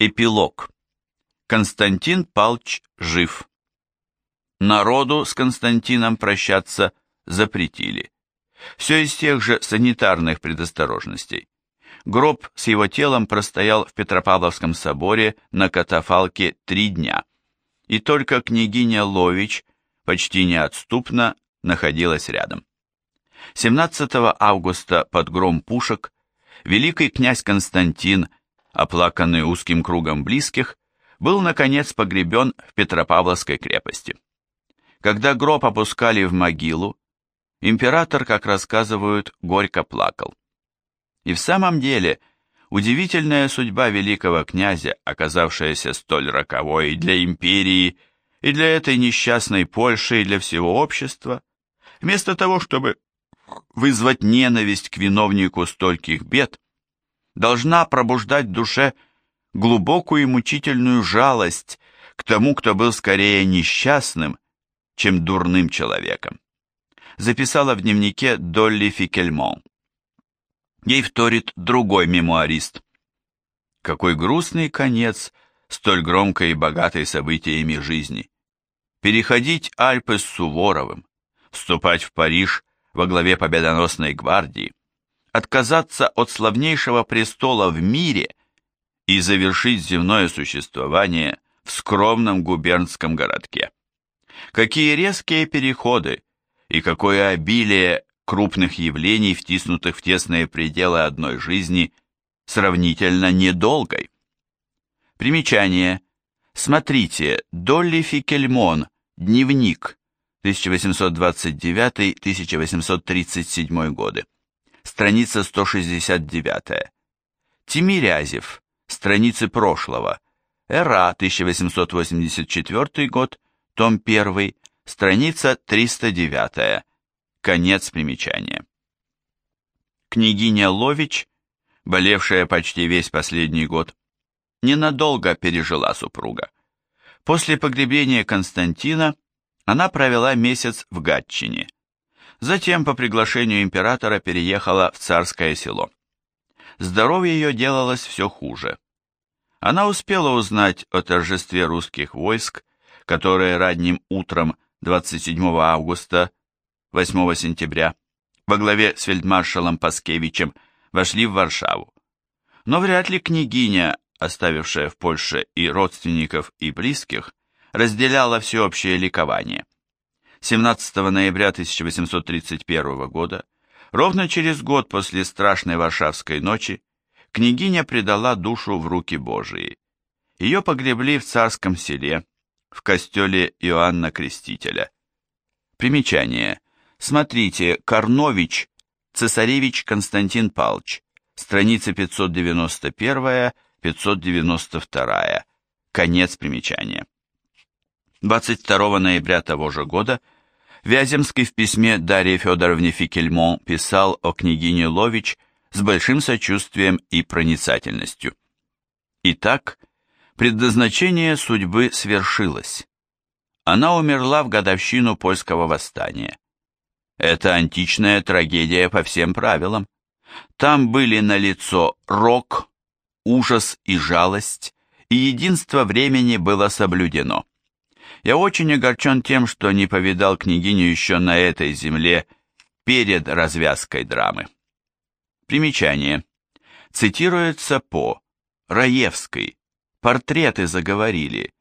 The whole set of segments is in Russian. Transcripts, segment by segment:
Эпилог. Константин Палч жив. Народу с Константином прощаться запретили. Все из тех же санитарных предосторожностей. Гроб с его телом простоял в Петропавловском соборе на катафалке три дня. И только княгиня Лович почти неотступно находилась рядом. 17 августа под гром пушек великий князь Константин оплаканный узким кругом близких, был, наконец, погребен в Петропавловской крепости. Когда гроб опускали в могилу, император, как рассказывают, горько плакал. И в самом деле, удивительная судьба великого князя, оказавшаяся столь роковой для империи, и для этой несчастной Польши, и для всего общества, вместо того, чтобы вызвать ненависть к виновнику стольких бед, должна пробуждать в душе глубокую и мучительную жалость к тому, кто был скорее несчастным, чем дурным человеком. Записала в дневнике Долли Фикельмон. Ей вторит другой мемуарист. Какой грустный конец столь громкой и богатой событиями жизни. Переходить Альпы с Суворовым, вступать в Париж во главе победоносной гвардии, отказаться от славнейшего престола в мире и завершить земное существование в скромном губернском городке. Какие резкие переходы и какое обилие крупных явлений, втиснутых в тесные пределы одной жизни, сравнительно недолгой. Примечание. Смотрите, Долли Фикельмон, дневник, 1829-1837 годы страница 169. Тимирязев, страницы прошлого. Эра, 1884 год, том 1, страница 309. Конец примечания. Княгиня Лович, болевшая почти весь последний год, ненадолго пережила супруга. После погребения Константина она провела месяц в Гатчине. Затем по приглашению императора переехала в царское село. Здоровье ее делалось все хуже. Она успела узнать о торжестве русских войск, которые ранним утром 27 августа, 8 сентября, во главе с фельдмаршалом Паскевичем вошли в Варшаву. Но вряд ли княгиня, оставившая в Польше и родственников, и близких, разделяла всеобщее ликование. 17 ноября 1831 года, ровно через год после страшной Варшавской ночи, княгиня предала душу в руки Божии. Ее погребли в царском селе, в костеле Иоанна Крестителя. Примечание. Смотрите, Корнович, цесаревич Константин Палч, страница 591-592, конец примечания. 22 ноября того же года Вяземский в письме Дарье Федоровне Фикельмон писал о княгине Лович с большим сочувствием и проницательностью. Итак, предназначение судьбы свершилось. Она умерла в годовщину польского восстания. Это античная трагедия по всем правилам. Там были налицо рок, ужас и жалость, и единство времени было соблюдено. Я очень огорчен тем, что не повидал княгиню еще на этой земле перед развязкой драмы. Примечание. Цитируется по Раевской. Портреты заговорили.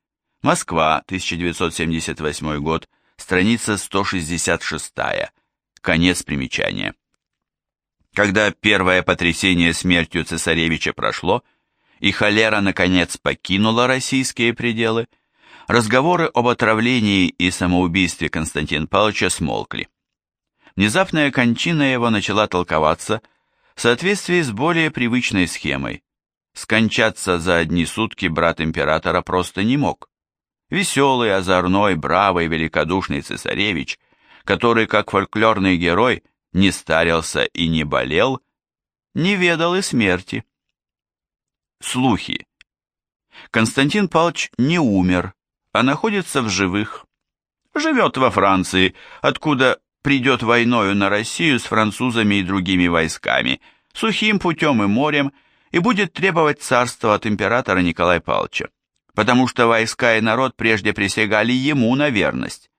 Москва, 1978 год, страница 166. Конец примечания. Когда первое потрясение смертью цесаревича прошло, и холера наконец покинула российские пределы, Разговоры об отравлении и самоубийстве Константина Павловича смолкли. Внезапная кончина его начала толковаться в соответствии с более привычной схемой. Скончаться за одни сутки брат императора просто не мог. Веселый, озорной, бравый, великодушный цесаревич, который, как фольклорный герой, не старился и не болел, не ведал и смерти. Слухи. Константин Павлович не умер, а находится в живых. Живет во Франции, откуда придет войною на Россию с французами и другими войсками, сухим путем и морем, и будет требовать царства от императора Николая Павловича, потому что войска и народ прежде присягали ему на верность.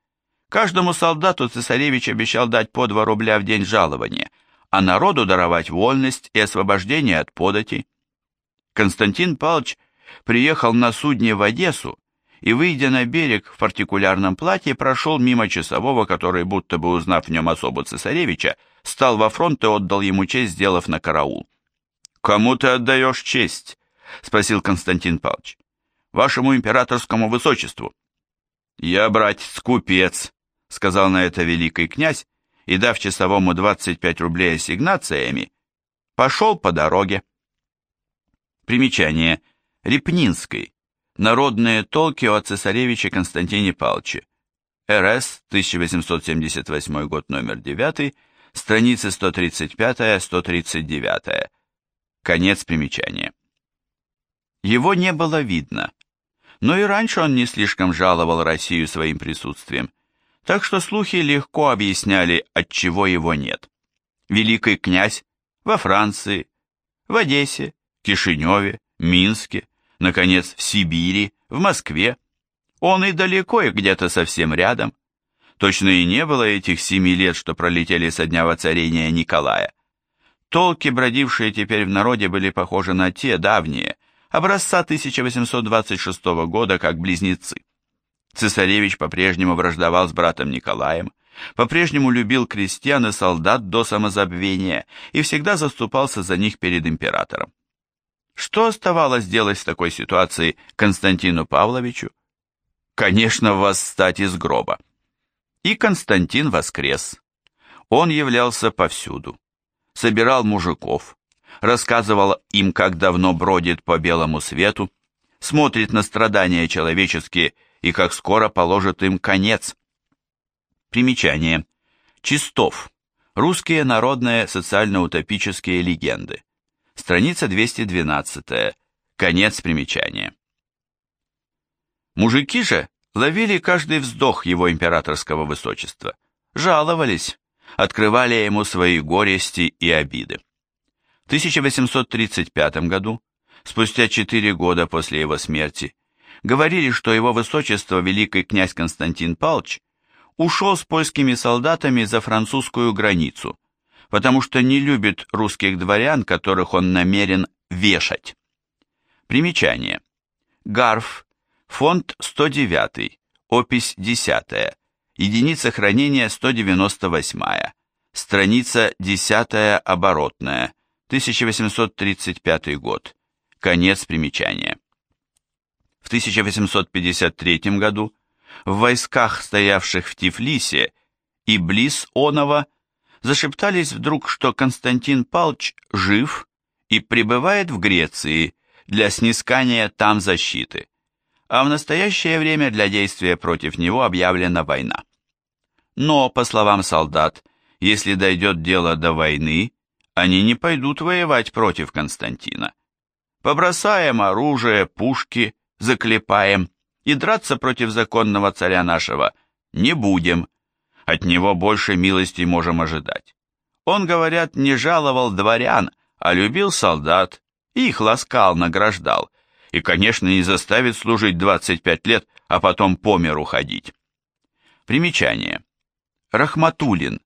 Каждому солдату цесаревич обещал дать по 2 рубля в день жалования, а народу даровать вольность и освобождение от податей. Константин Павлович приехал на судне в Одессу и, выйдя на берег в партикулярном платье, прошел мимо часового, который, будто бы узнав в нем особу цесаревича, стал во фронт и отдал ему честь, сделав на караул. «Кому ты отдаешь честь?» — спросил Константин Павлович. «Вашему императорскому высочеству». «Я, братец, купец», — сказал на это великий князь, и, дав часовому 25 рублей ассигнациями, пошел по дороге. Примечание. Репнинской. Народные толки о цесаревиче Константине Павловиче. РС, 1878 год, номер 9, страницы 135-139. Конец примечания. Его не было видно, но и раньше он не слишком жаловал Россию своим присутствием, так что слухи легко объясняли, отчего его нет. Великий князь во Франции, в Одессе, Кишиневе, Минске, наконец, в Сибири, в Москве. Он и далеко, и где-то совсем рядом. Точно и не было этих семи лет, что пролетели со дня воцарения Николая. Толки, бродившие теперь в народе, были похожи на те давние, образца 1826 года, как близнецы. Цесаревич по-прежнему враждовал с братом Николаем, по-прежнему любил крестьян и солдат до самозабвения и всегда заступался за них перед императором. Что оставалось делать в такой ситуации Константину Павловичу? Конечно, восстать из гроба. И Константин воскрес. Он являлся повсюду. Собирал мужиков, рассказывал им, как давно бродит по белому свету, смотрит на страдания человеческие и как скоро положит им конец. Примечание. Чистов. Русские народные социально-утопические легенды. Страница 212. Конец примечания. Мужики же ловили каждый вздох его императорского высочества, жаловались, открывали ему свои горести и обиды. В 1835 году, спустя четыре года после его смерти, говорили, что его высочество великий князь Константин Павлович ушел с польскими солдатами за французскую границу, потому что не любит русских дворян, которых он намерен вешать. Примечание. Гарф, фонд 109, опись 10, единица хранения 198, страница 10 оборотная, 1835 год, конец примечания. В 1853 году в войсках, стоявших в Тифлисе и близ Онова, зашептались вдруг, что Константин Палч жив и пребывает в Греции для снискания там защиты, а в настоящее время для действия против него объявлена война. Но, по словам солдат, если дойдет дело до войны, они не пойдут воевать против Константина. Побросаем оружие, пушки, заклепаем и драться против законного царя нашего не будем, от него больше милости можем ожидать. Он, говорят, не жаловал дворян, а любил солдат, их ласкал, награждал, и, конечно, не заставит служить 25 лет, а потом по миру ходить. Примечание. Рахматулин.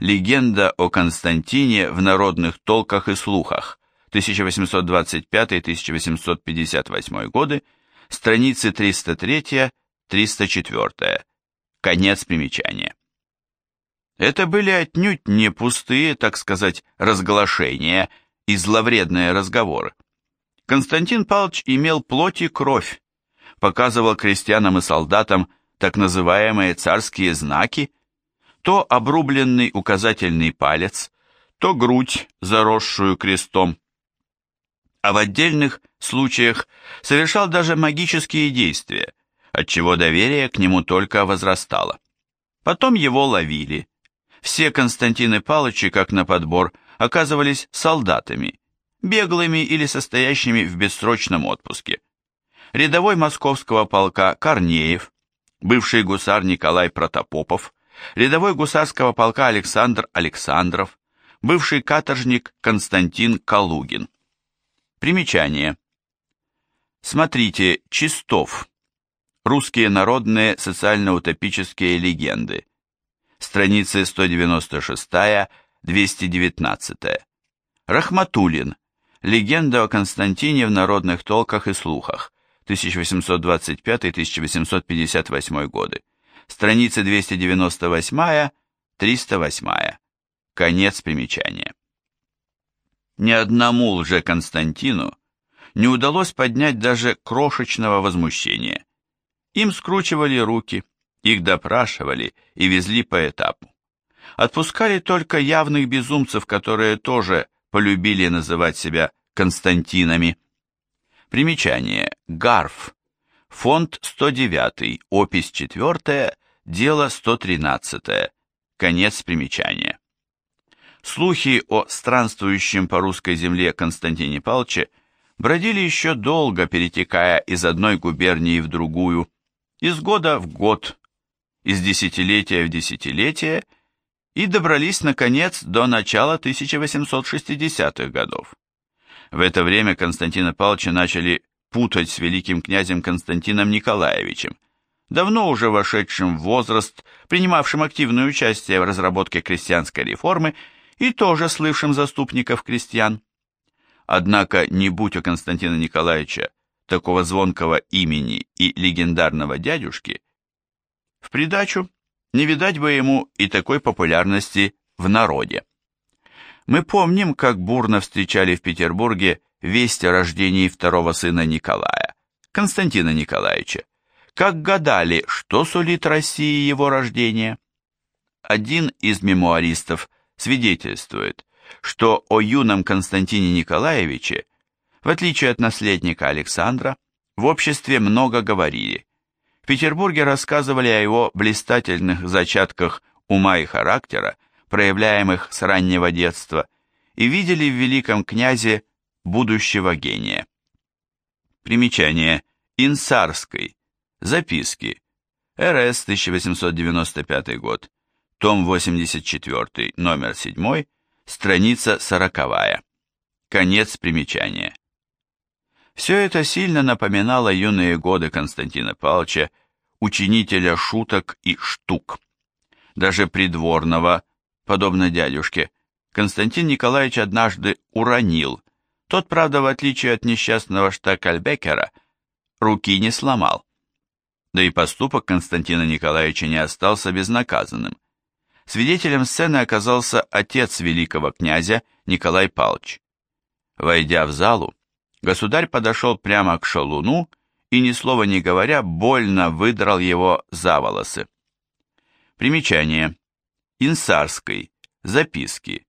Легенда о Константине в народных толках и слухах. 1825-1858 годы. Страницы 303-304. Конец примечания. Это были отнюдь не пустые, так сказать, разглашения и зловредные разговоры. Константин Павлович имел плоть и кровь, показывал крестьянам и солдатам так называемые царские знаки, то обрубленный указательный палец, то грудь, заросшую крестом. А в отдельных случаях совершал даже магические действия, отчего доверие к нему только возрастало. Потом его ловили, все Константины Палычи, как на подбор, оказывались солдатами, беглыми или состоящими в бессрочном отпуске. Рядовой московского полка Корнеев, бывший гусар Николай Протопопов, рядовой гусарского полка Александр Александров, бывший каторжник Константин Калугин. Примечание. Смотрите «Чистов». Русские народные социально-утопические легенды. Страницы 196-219. Рахматулин. Легенда о Константине в народных толках и слухах. 1825-1858 годы. Страницы 298-308. Конец примечания. Ни одному лже-Константину не удалось поднять даже крошечного возмущения. Им скручивали руки, их допрашивали и везли по этапу. Отпускали только явных безумцев, которые тоже полюбили называть себя Константинами. Примечание. Гарф. Фонд 109, опись 4, дело 113. Конец примечания. Слухи о странствующем по русской земле Константине Палче бродили еще долго, перетекая из одной губернии в другую, из года в год, из десятилетия в десятилетие, и добрались, наконец, до начала 1860-х годов. В это время Константина Павловича начали путать с великим князем Константином Николаевичем, давно уже вошедшим в возраст, принимавшим активное участие в разработке крестьянской реформы и тоже слывшим заступников крестьян. Однако, не будь у Константина Николаевича такого звонкого имени и легендарного дядюшки, в придачу не видать бы ему и такой популярности в народе. Мы помним, как бурно встречали в Петербурге весть о рождении второго сына Николая, Константина Николаевича, как гадали, что сулит России его рождение. Один из мемуаристов свидетельствует, что о юном Константине Николаевиче, в отличие от наследника Александра, в обществе много говорили. В Петербурге рассказывали о его блистательных зачатках ума и характера, проявляемых с раннего детства, и видели в великом князе будущего гения. Примечание. Инсарской. Записки. РС 1895 год. Том 84, номер 7, страница 40. Конец примечания. Все это сильно напоминало юные годы Константина Павловича, учинителя шуток и штук. Даже придворного, подобно дядюшке, Константин Николаевич однажды уронил. Тот, правда, в отличие от несчастного Штакальбекера, руки не сломал. Да и поступок Константина Николаевича не остался безнаказанным. Свидетелем сцены оказался отец великого князя Николай Павлович. Войдя в залу, государь подошел прямо к шалуну и, ни слова не говоря, больно выдрал его за волосы. Примечание. Инсарской. Записки.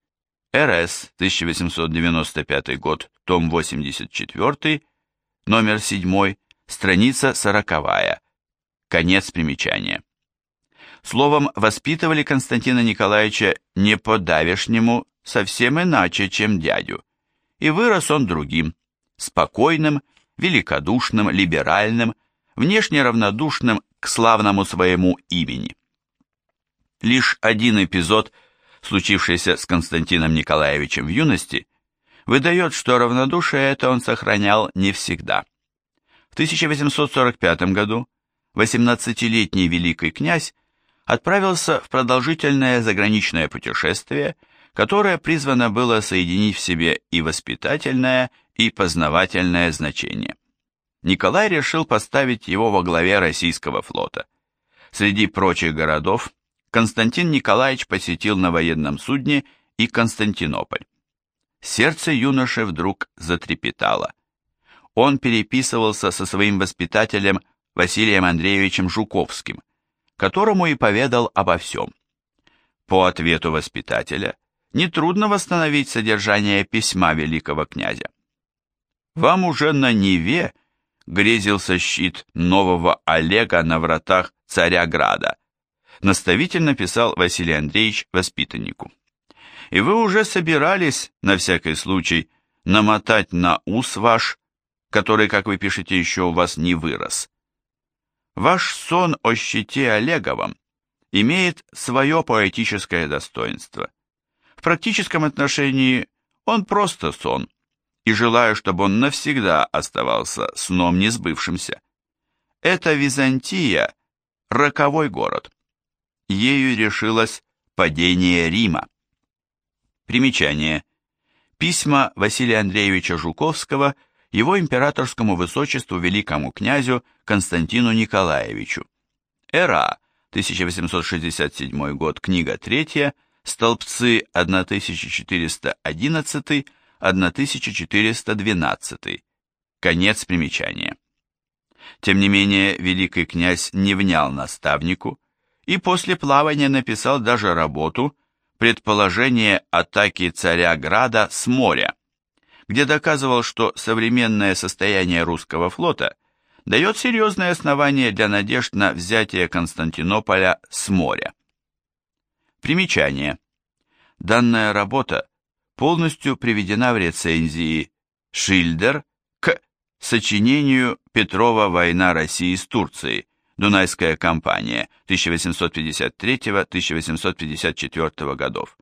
РС, 1895 год, том 84, номер 7, страница 40. Конец примечания. Словом, воспитывали Константина Николаевича не по-давешнему, совсем иначе, чем дядю. И вырос он другим, спокойным, великодушным, либеральным, внешне равнодушным к славному своему имени. Лишь один эпизод, случившийся с Константином Николаевичем в юности, выдает, что равнодушие это он сохранял не всегда. В 1845 году 18-летний великий князь отправился в продолжительное заграничное путешествие, которое призвано было соединить в себе и воспитательное, и познавательное значение. Николай решил поставить его во главе российского флота. Среди прочих городов Константин Николаевич посетил на военном судне и Константинополь. Сердце юноши вдруг затрепетало. Он переписывался со своим воспитателем Василием Андреевичем Жуковским, которому и поведал обо всем. По ответу воспитателя нетрудно восстановить содержание письма великого князя. «Вам уже на Неве грезился щит нового Олега на вратах царя Града, наставительно писал Василий Андреевич воспитаннику. И вы уже собирались, на всякий случай, намотать на ус ваш, который, как вы пишете, еще у вас не вырос. Ваш сон о щите Олеговом имеет свое поэтическое достоинство. В практическом отношении он просто сон, и желаю, чтобы он навсегда оставался сном несбывшимся. Это Византия – роковой город. Ею решилось падение Рима. Примечание. Письма Василия Андреевича Жуковского его императорскому высочеству великому князю Константину Николаевичу. Эра, 1867 год, книга 3, столбцы 1411-1412, конец примечания. Тем не менее, великий князь не внял наставнику и после плавания написал даже работу «Предположение атаки царя Града с моря», где доказывал, что современное состояние русского флота дает серьезное основание для надежд на взятие Константинополя с моря. Примечание. Данная работа полностью приведена в рецензии Шильдер к сочинению Петрова «Война России с Турцией», Дунайская кампания 1853-1854 годов.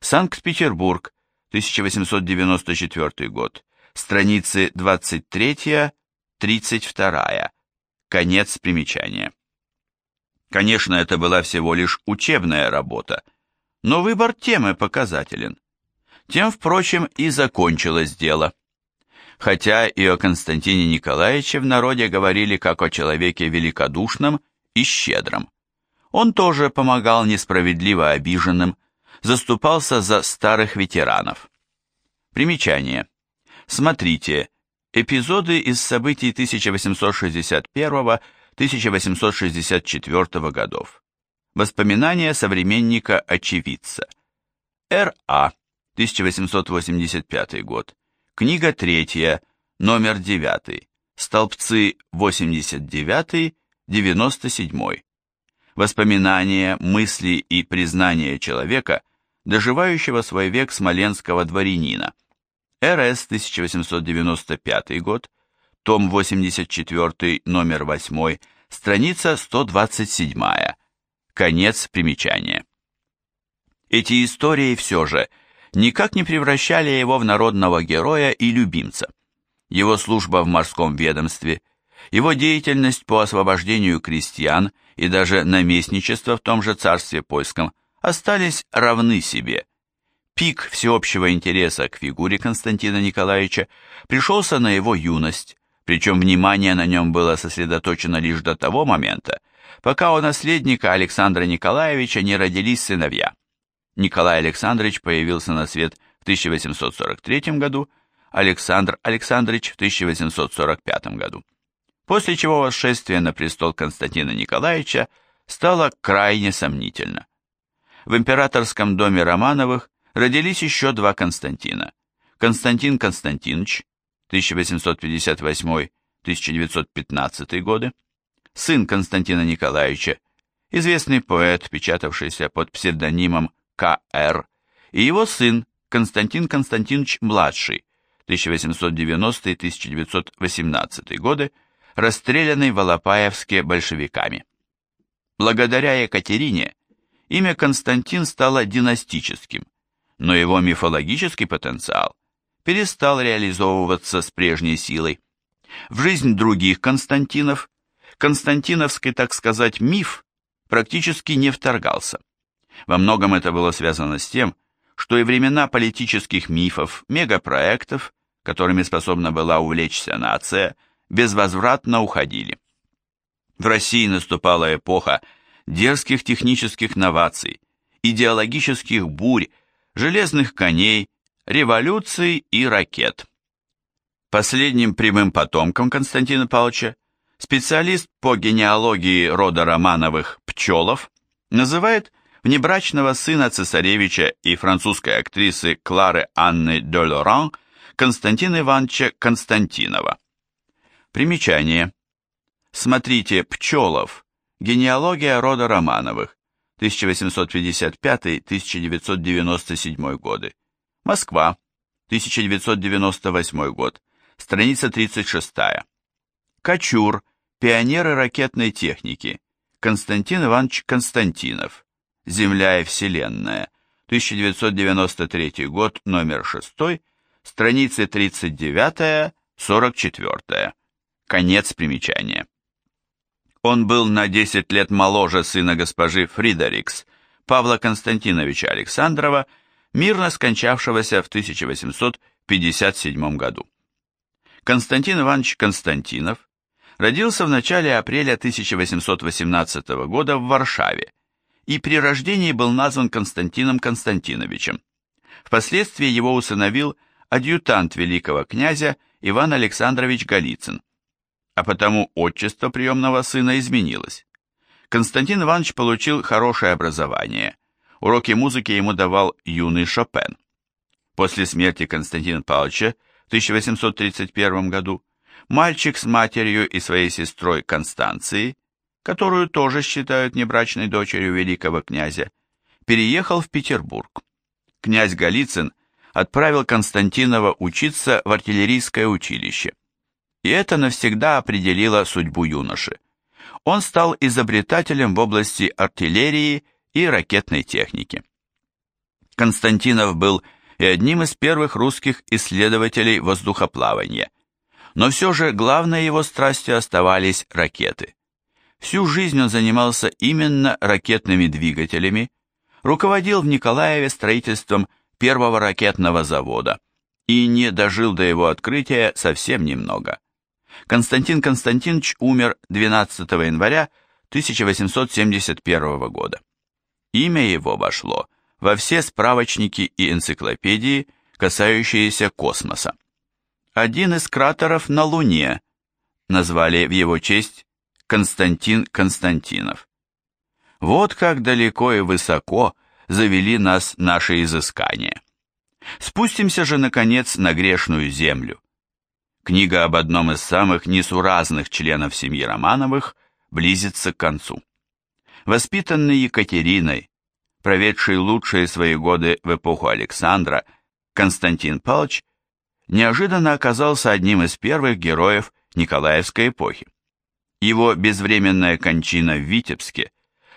Санкт-Петербург, 1894 год. Страницы 23-32. Конец примечания. Конечно, это была всего лишь учебная работа, но выбор темы показателен. Тем, впрочем, и закончилось дело. Хотя и о Константине Николаевиче в народе говорили как о человеке великодушном и щедром. Он тоже помогал несправедливо обиженным, заступался за старых ветеранов. Примечание. Смотрите, эпизоды из событий 1861-1864 годов. Воспоминания современника-очевидца. Р.А. 1885 год. Книга третья, номер 9. Столбцы 89-97. Воспоминания, мысли и признания человека, доживающего свой век смоленского дворянина. РС 1895 год, том 84, номер 8, страница 127, конец примечания. Эти истории все же никак не превращали его в народного героя и любимца. Его служба в морском ведомстве, его деятельность по освобождению крестьян и даже наместничество в том же царстве польском остались равны себе – Пик всеобщего интереса к фигуре Константина Николаевича пришелся на его юность, причем внимание на нем было сосредоточено лишь до того момента, пока у наследника Александра Николаевича не родились сыновья. Николай Александрович появился на свет в 1843 году, Александр Александрович в 1845 году. После чего восшествие на престол Константина Николаевича стало крайне сомнительно. В императорском доме Романовых родились еще два Константина. Константин Константинович, 1858-1915 годы, сын Константина Николаевича, известный поэт, печатавшийся под псевдонимом К.Р., и его сын Константин Константинович-младший, 1890-1918 годы, расстрелянный в Алапаевске большевиками. Благодаря Екатерине имя Константин стало династическим, но его мифологический потенциал перестал реализовываться с прежней силой. В жизнь других Константинов константиновский, так сказать, миф практически не вторгался. Во многом это было связано с тем, что и времена политических мифов, мегапроектов, которыми способна была увлечься нация, безвозвратно уходили. В России наступала эпоха дерзких технических новаций, идеологических бурь, железных коней, революций и ракет. Последним прямым потомком Константина Павловича специалист по генеалогии рода Романовых Пчелов называет внебрачного сына цесаревича и французской актрисы Клары Анны де Лоран Константина Ивановича Константинова. Примечание. Смотрите Пчелов. Генеалогия рода Романовых. 1855-1997 годы. Москва, 1998 год. Страница 36. Кочур. Пионеры ракетной техники. Константин Иванович Константинов. Земля и Вселенная. 1993 год, номер 6, страницы 39-44. Конец примечания. Он был на 10 лет моложе сына госпожи Фридерикс, Павла Константиновича Александрова, мирно скончавшегося в 1857 году. Константин Иванович Константинов родился в начале апреля 1818 года в Варшаве и при рождении был назван Константином Константиновичем. Впоследствии его усыновил адъютант великого князя Иван Александрович Голицын, а потому отчество приемного сына изменилось. Константин Иванович получил хорошее образование. Уроки музыки ему давал юный Шопен. После смерти Константина Павловича в 1831 году мальчик с матерью и своей сестрой Констанцией, которую тоже считают небрачной дочерью великого князя, переехал в Петербург. Князь Голицын отправил Константинова учиться в артиллерийское училище. И это навсегда определило судьбу юноши. Он стал изобретателем в области артиллерии и ракетной техники. Константинов был и одним из первых русских исследователей воздухоплавания, но все же главной его страстью оставались ракеты. Всю жизнь он занимался именно ракетными двигателями, руководил в Николаеве строительством первого ракетного завода и не дожил до его открытия совсем немного. Константин Константинович умер 12 января 1871 года. Имя его вошло во все справочники и энциклопедии, касающиеся космоса один из кратеров на Луне, назвали в его честь Константин Константинов. Вот как далеко и высоко завели нас наши изыскания. Спустимся же, наконец, на грешную землю. Книга об одном из самых несуразных членов семьи Романовых близится к концу. Воспитанный Екатериной, проведший лучшие свои годы в эпоху Александра, Константин Павлович неожиданно оказался одним из первых героев Николаевской эпохи. Его безвременная кончина в Витебске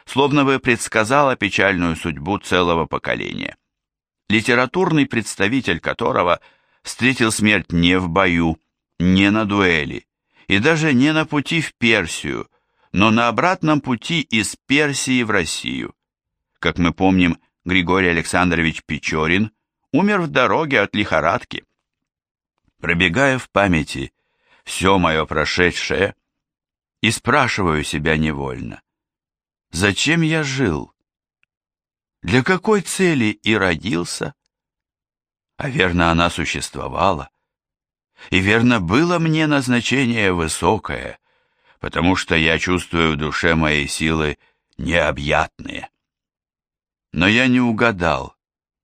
словно бы предсказала печальную судьбу целого поколения. Литературный представитель которого встретил смерть не в бою, не на дуэли, и даже не на пути в Персию, но на обратном пути из Персии в Россию. Как мы помним, Григорий Александрович Печорин умер в дороге от лихорадки пробегая в памяти все мое прошедшее, и спрашиваю себя невольно, зачем я жил? Для какой цели и родился? А верно, она существовала. И верно, было мне назначение высокое, потому что я чувствую в душе моей силы необъятные. Но я не угадал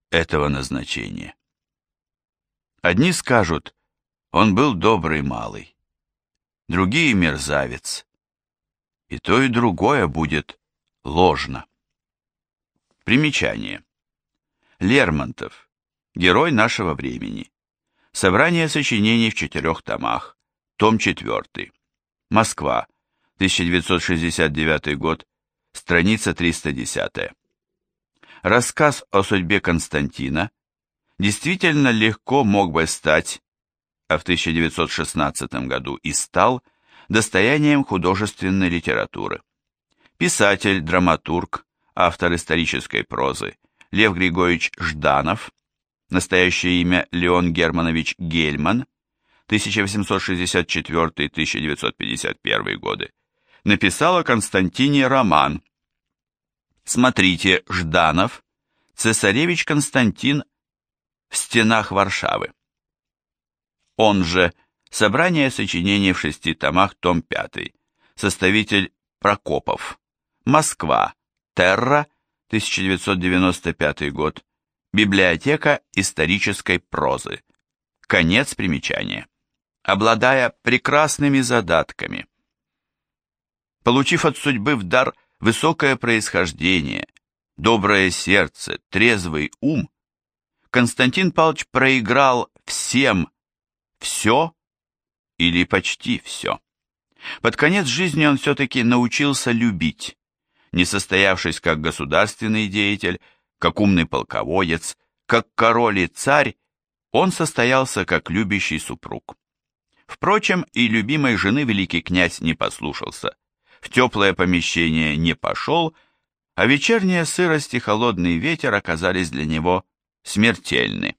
этого назначения. Одни скажут, он был добрый малый. Другие мерзавец. И то, и другое будет ложно. Примечание. Лермонтов. Герой нашего времени. Собрание сочинений в четырех томах. Том 4. Москва. 1969 год. Страница 310. Рассказ о судьбе Константина действительно легко мог бы стать а в 1916 году и стал достоянием художественной литературы. Писатель, драматург, автор исторической прозы Лев Григорьевич Жданов, настоящее имя Леон Германович Гельман, 1864-1951 годы, написал о Константине роман. Смотрите Жданов, цесаревич Константин в стенах Варшавы. Он же «Собрание сочинений в шести томах, том 5», составитель Прокопов, Москва, Терра, 1995 год, Библиотека исторической прозы. Конец примечания. Обладая прекрасными задатками. Получив от судьбы в дар высокое происхождение, доброе сердце, трезвый ум, Константин Павлович проиграл всем все или почти все. Под конец жизни он все-таки научился любить, не состоявшись как государственный деятель, как умный полководец, как король и царь, он состоялся как любящий супруг. Впрочем, и любимой жены великий князь не послушался. В теплое помещение не пошел, а вечерняя сырость и холодный ветер оказались для него смертельны.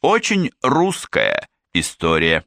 Очень русская история.